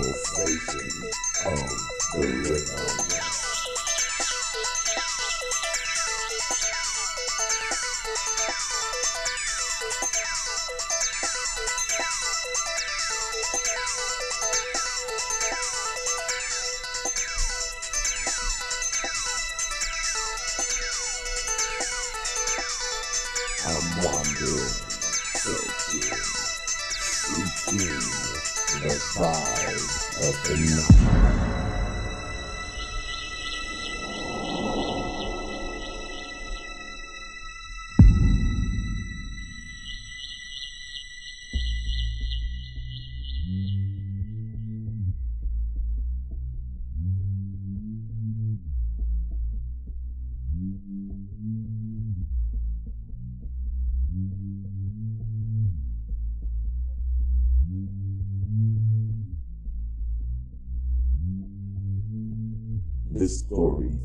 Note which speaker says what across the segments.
Speaker 1: Pulsation of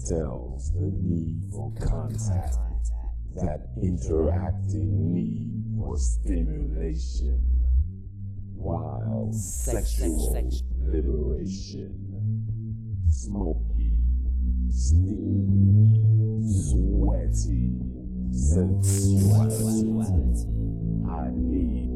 Speaker 1: tells the need for contact, that interacting need for stimulation, while sexual liberation, smoky, steamy, sweaty, sensuality. I need.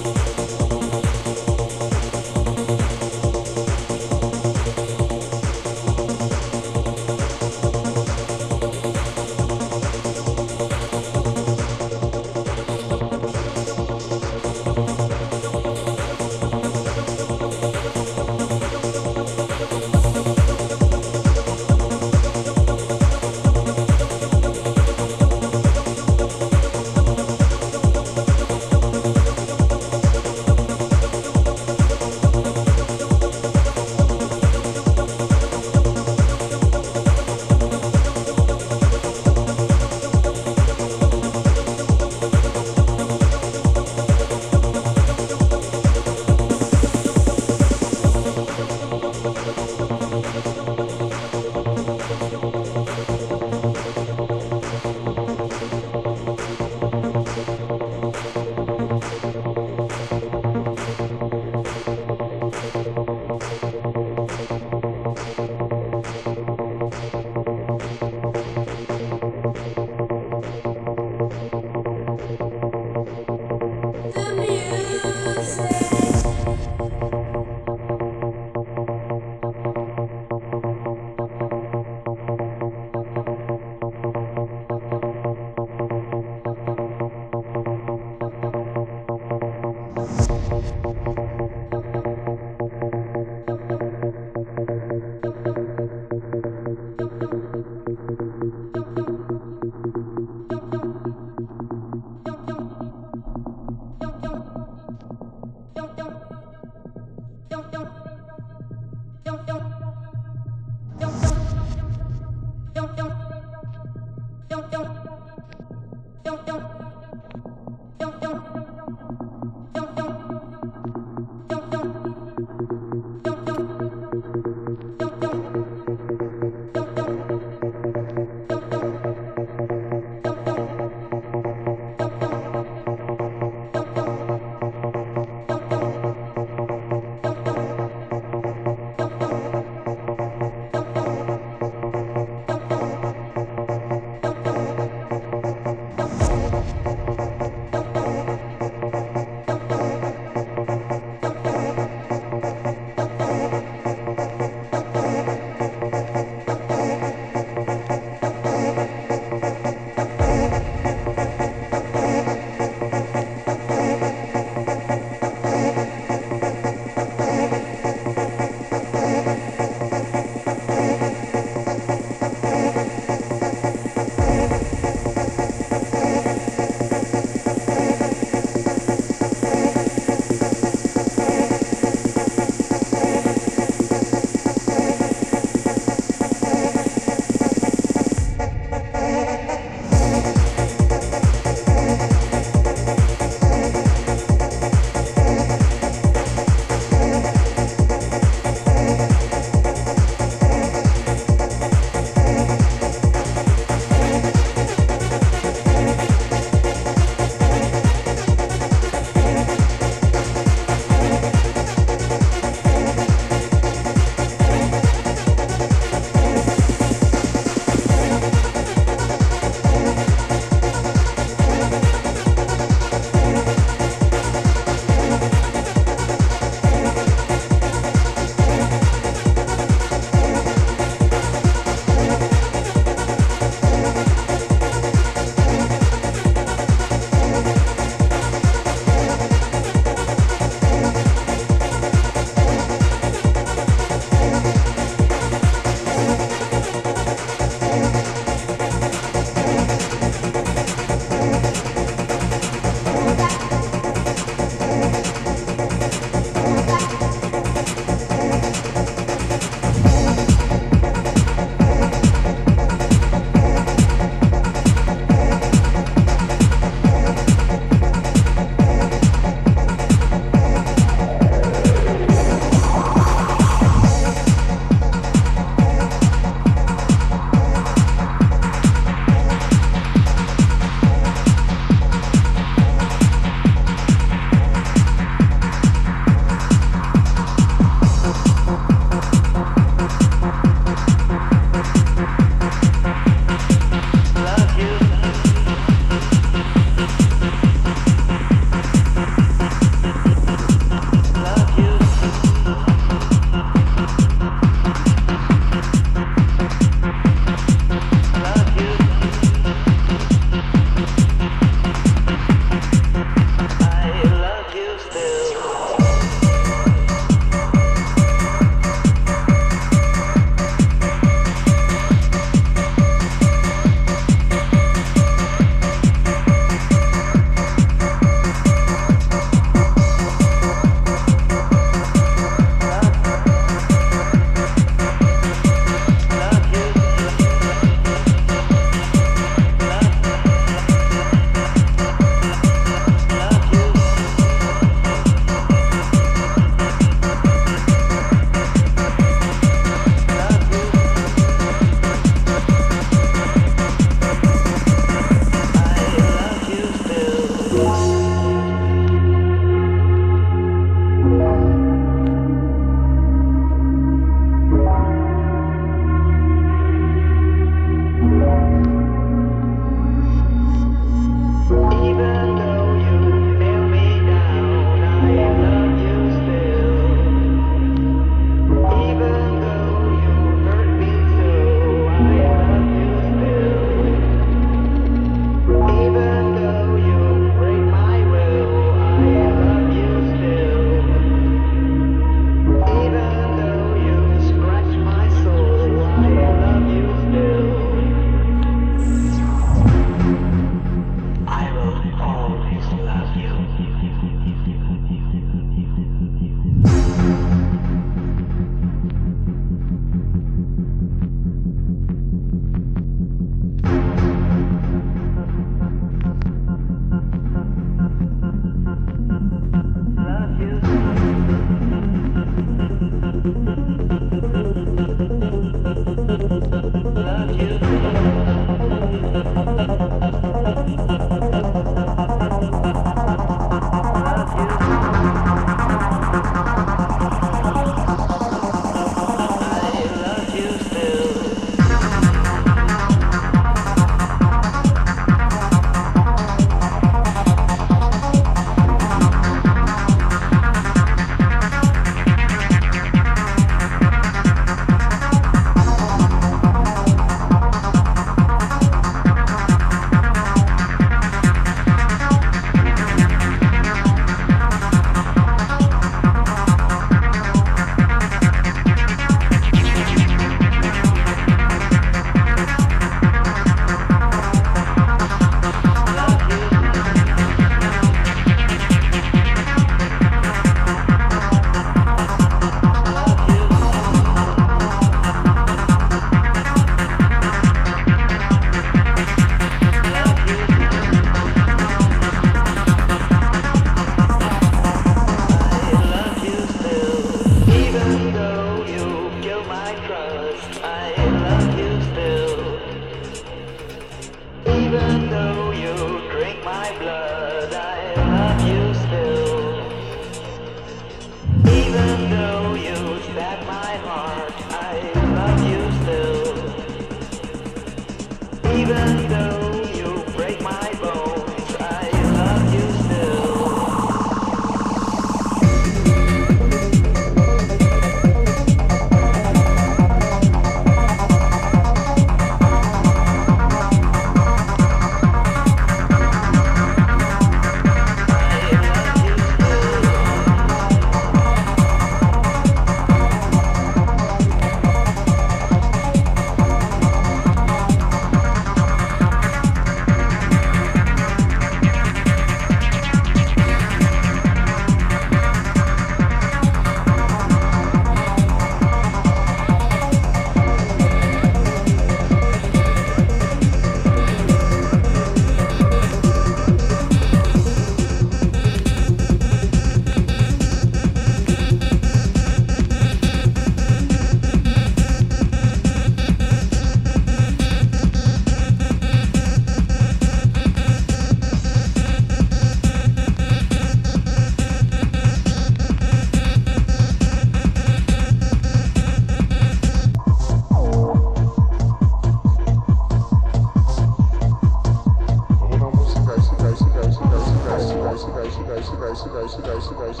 Speaker 2: Thank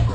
Speaker 3: you.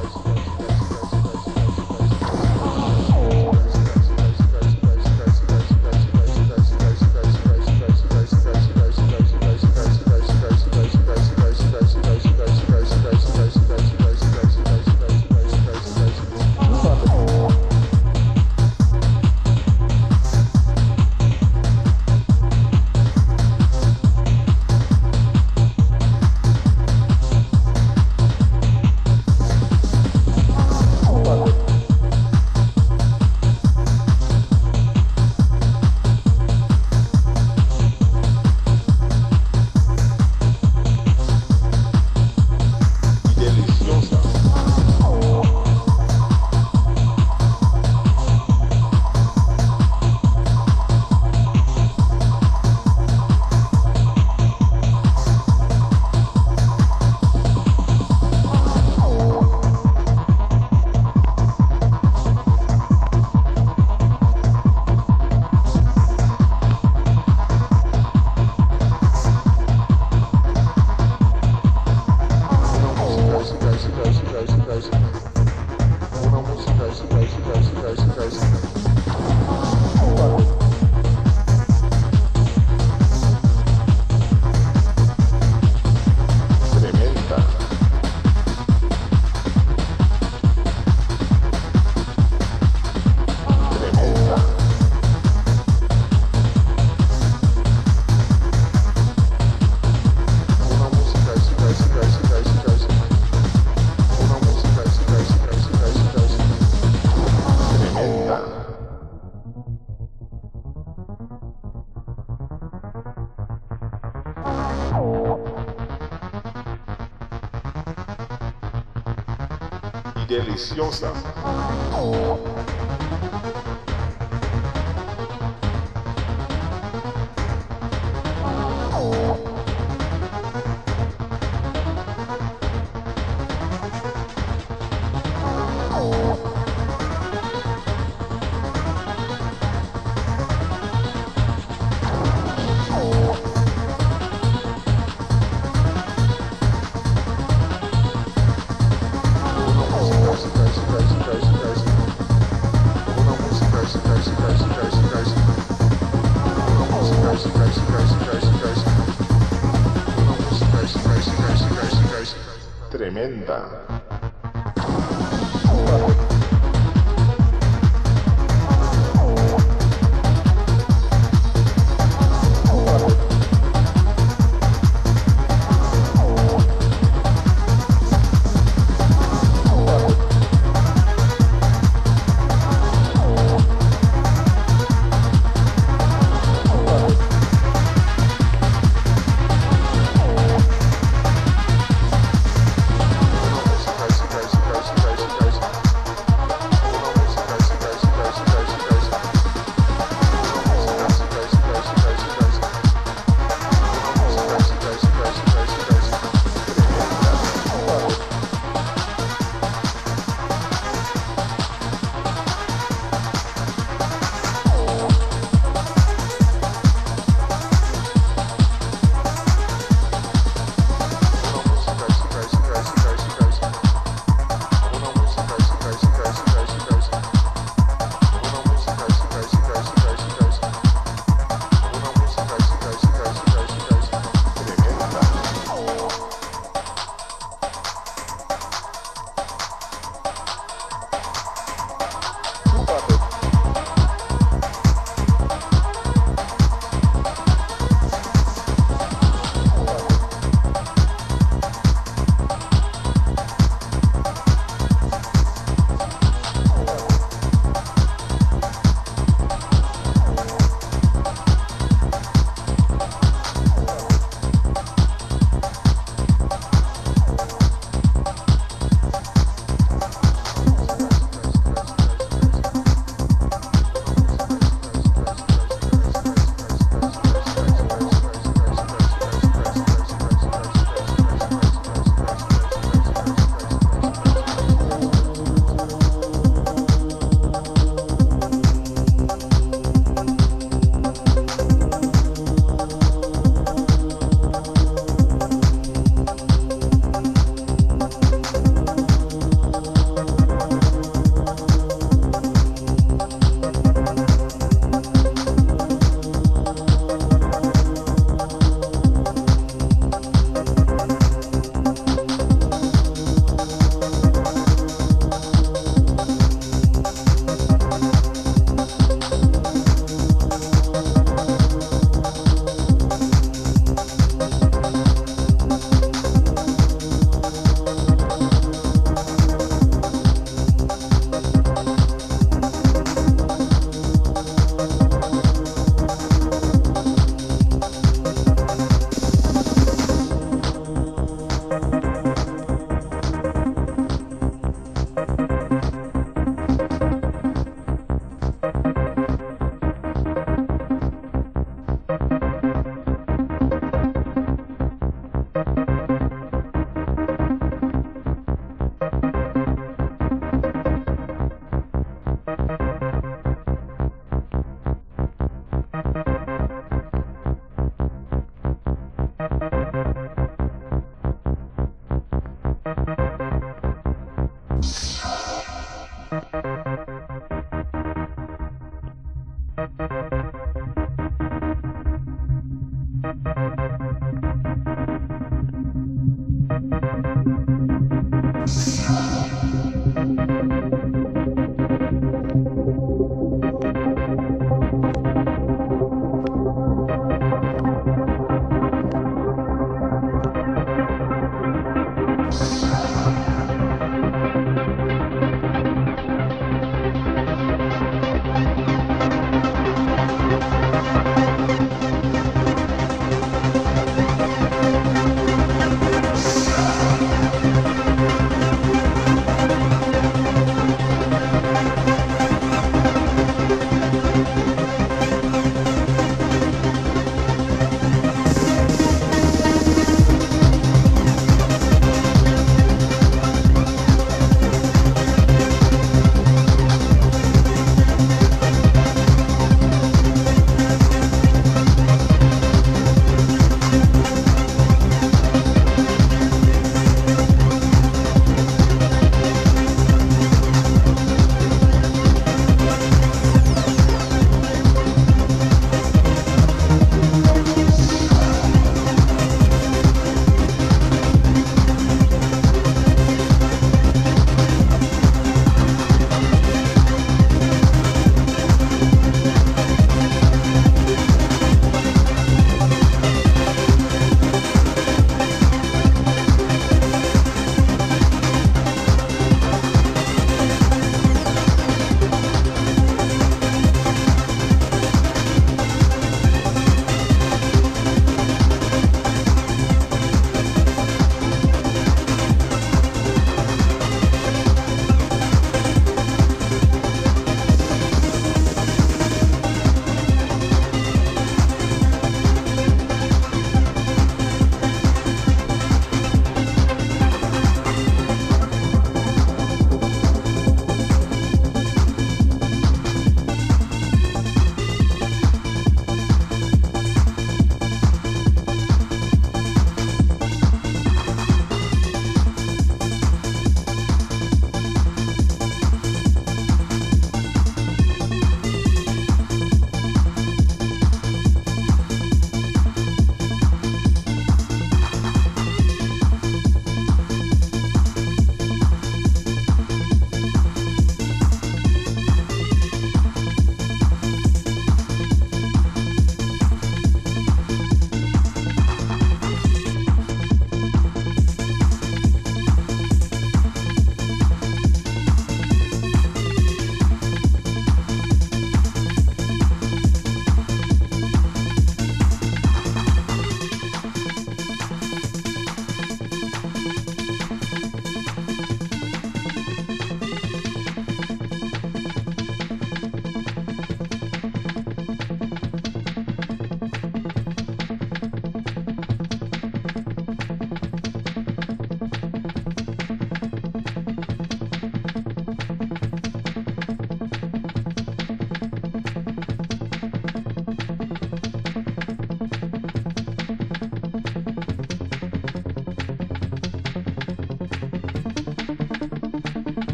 Speaker 3: Deliciosa.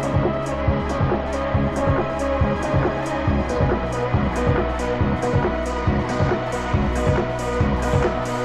Speaker 3: Thank you.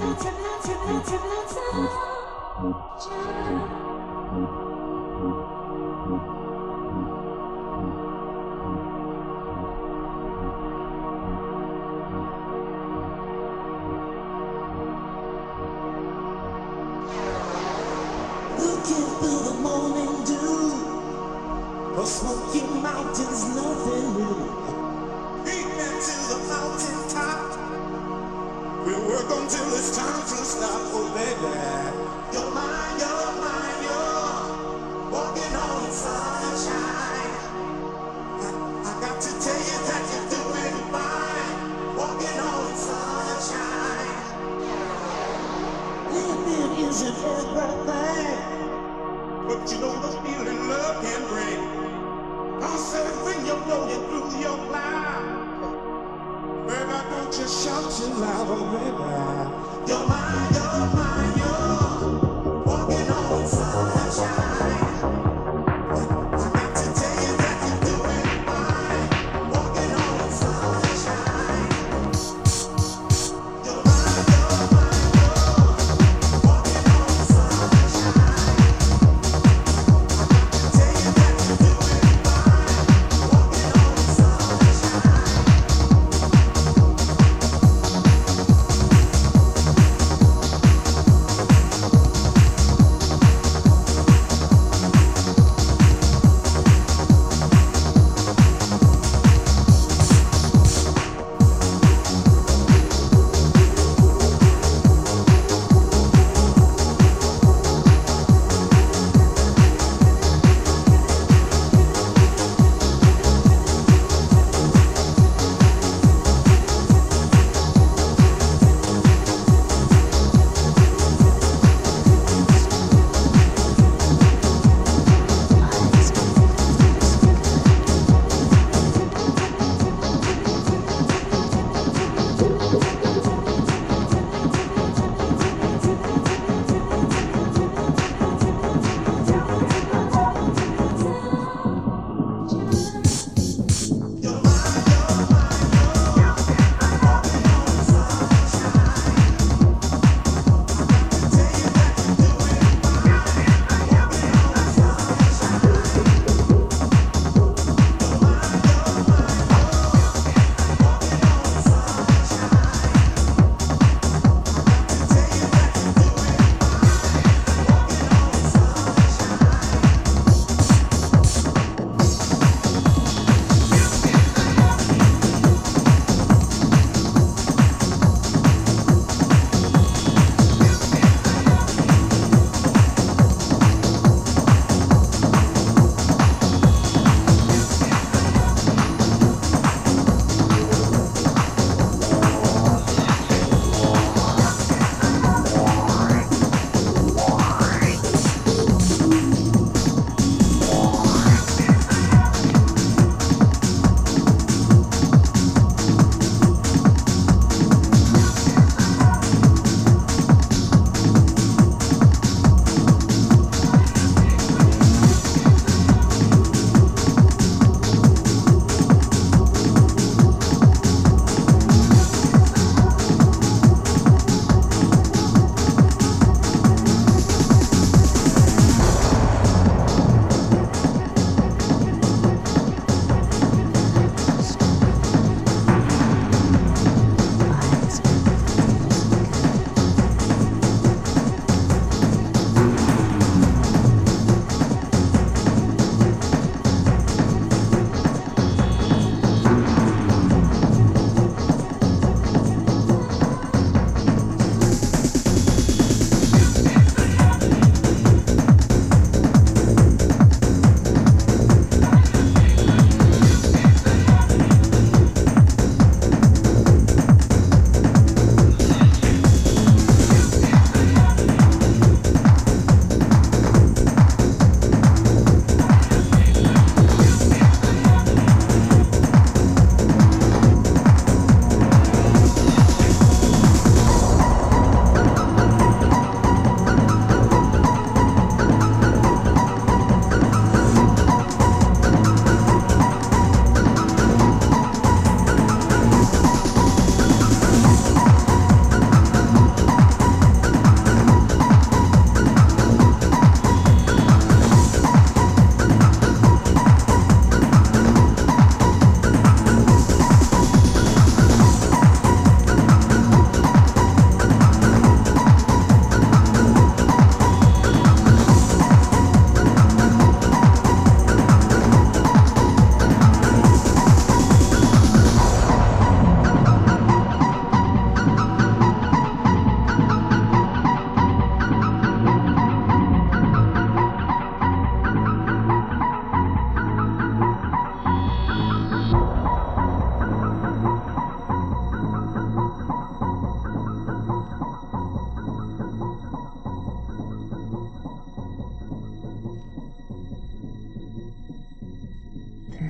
Speaker 3: Looking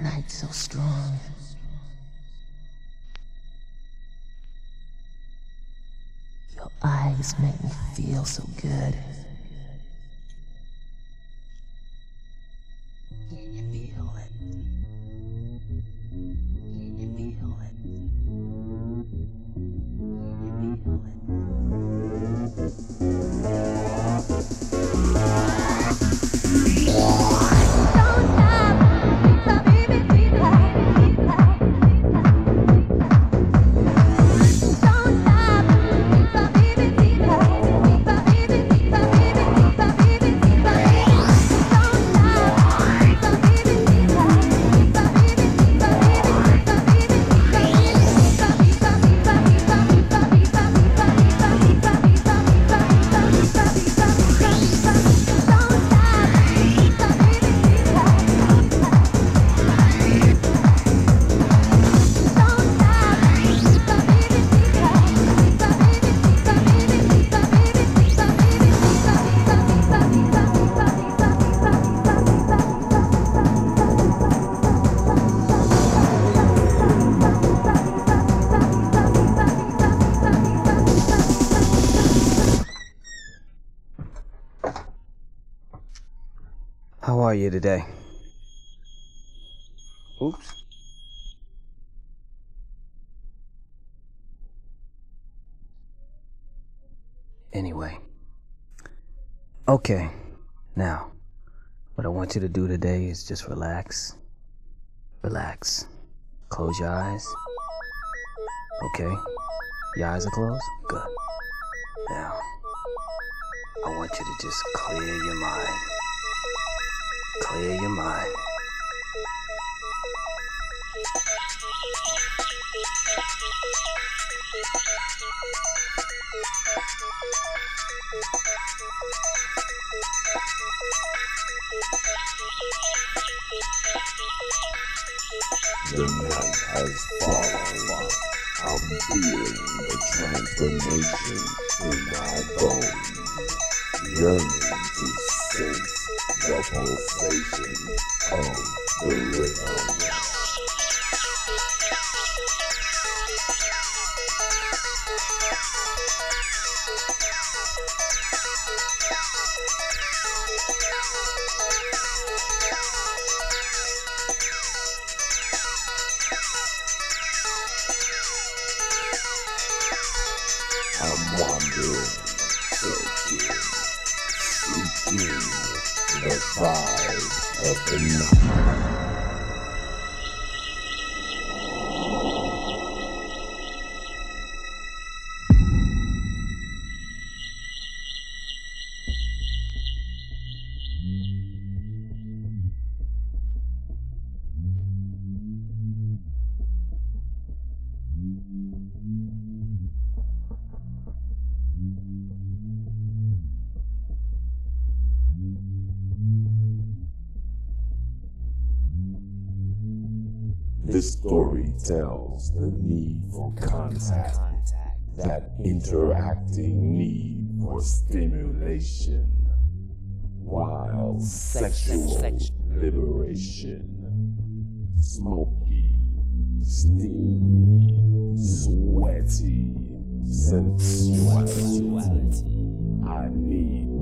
Speaker 3: light so strong. Your
Speaker 4: eyes make me feel so good. You
Speaker 5: today? Oops. Anyway. Okay. Now, what I want you to do today is just relax. Relax. Close your eyes. Okay. Your eyes are closed? Good. Now, I want you to just clear your mind. Clear your mind.
Speaker 1: The night has fallen. I'm feeling the transformation vibe of the night. That interacting need for stimulation, while sexual liberation, smoky, steamy, sweaty, sensuality. I need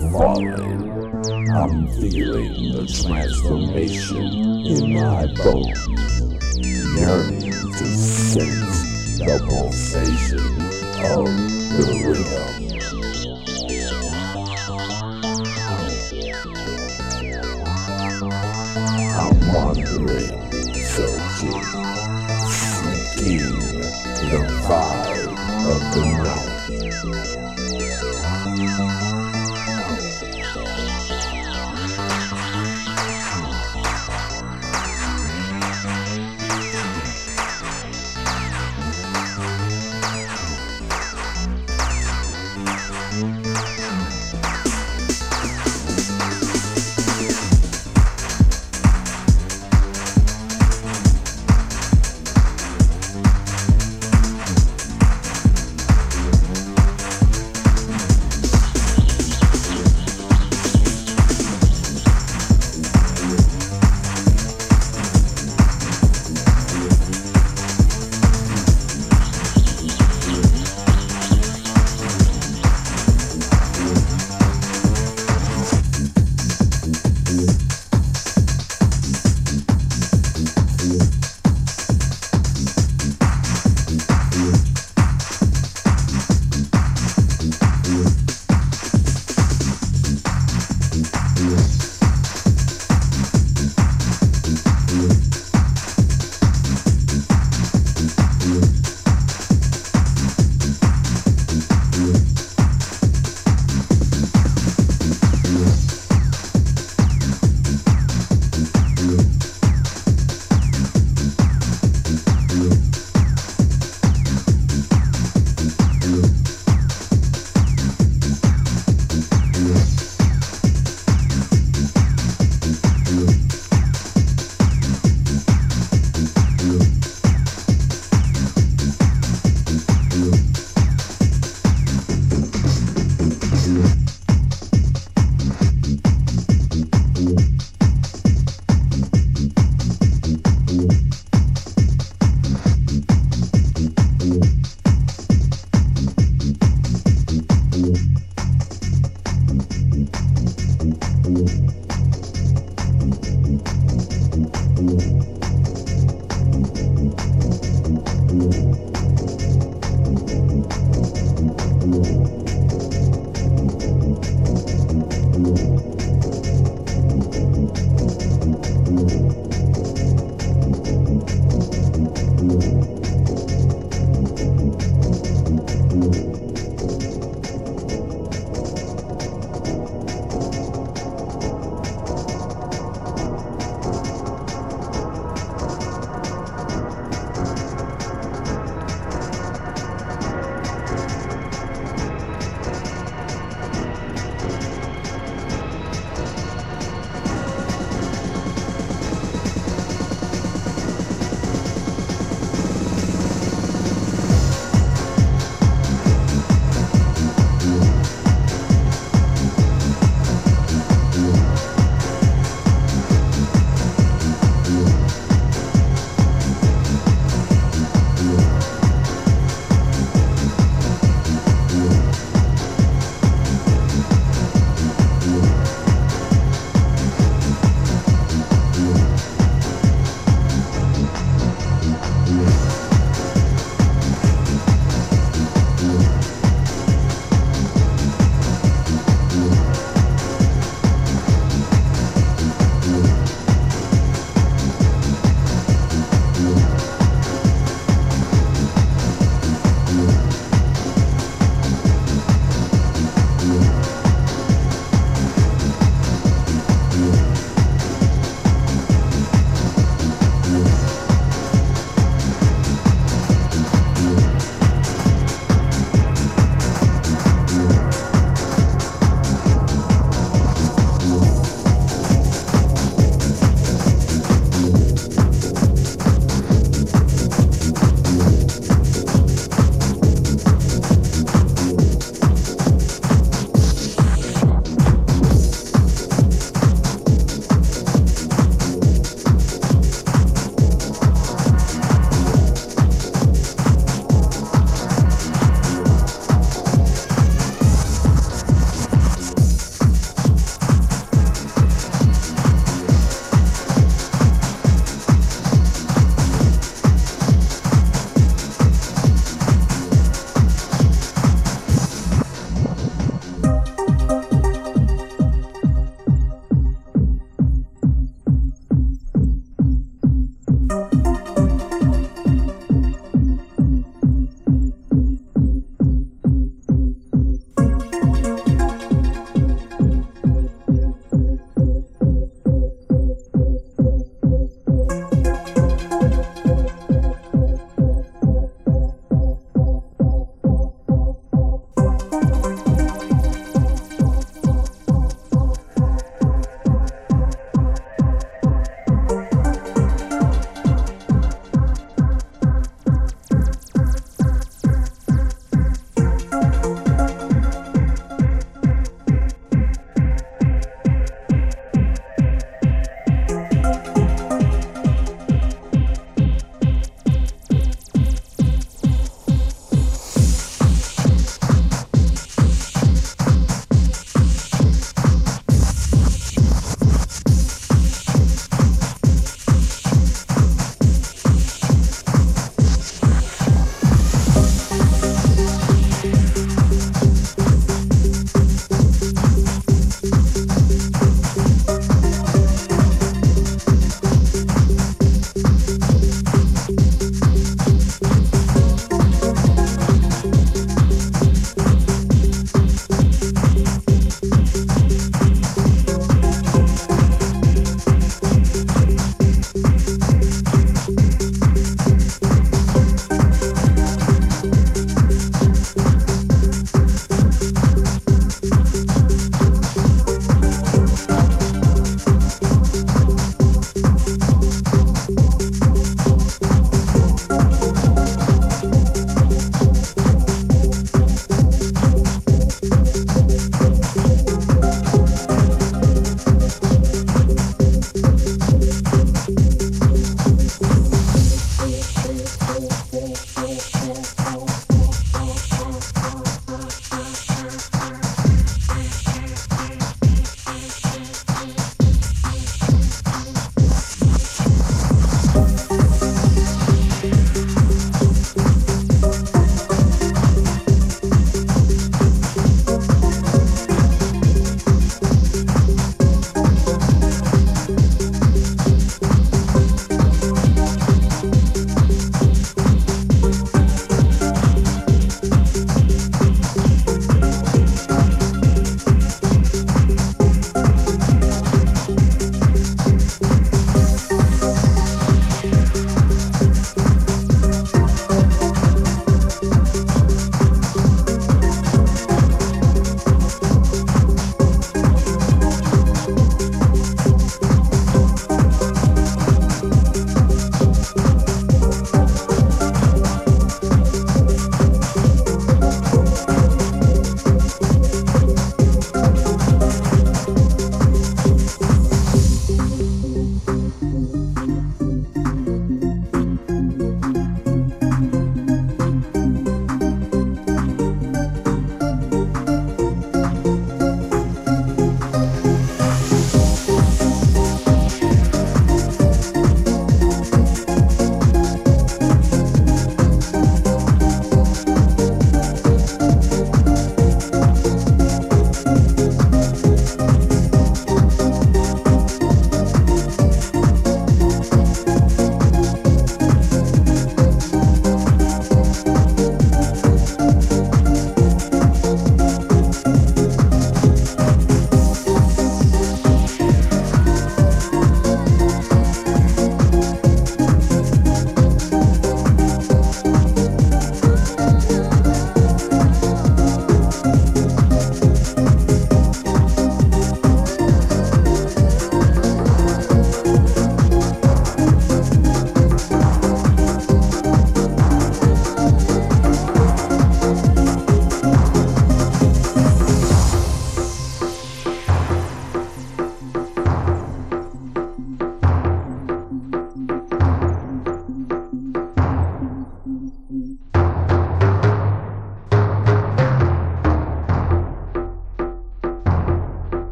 Speaker 1: night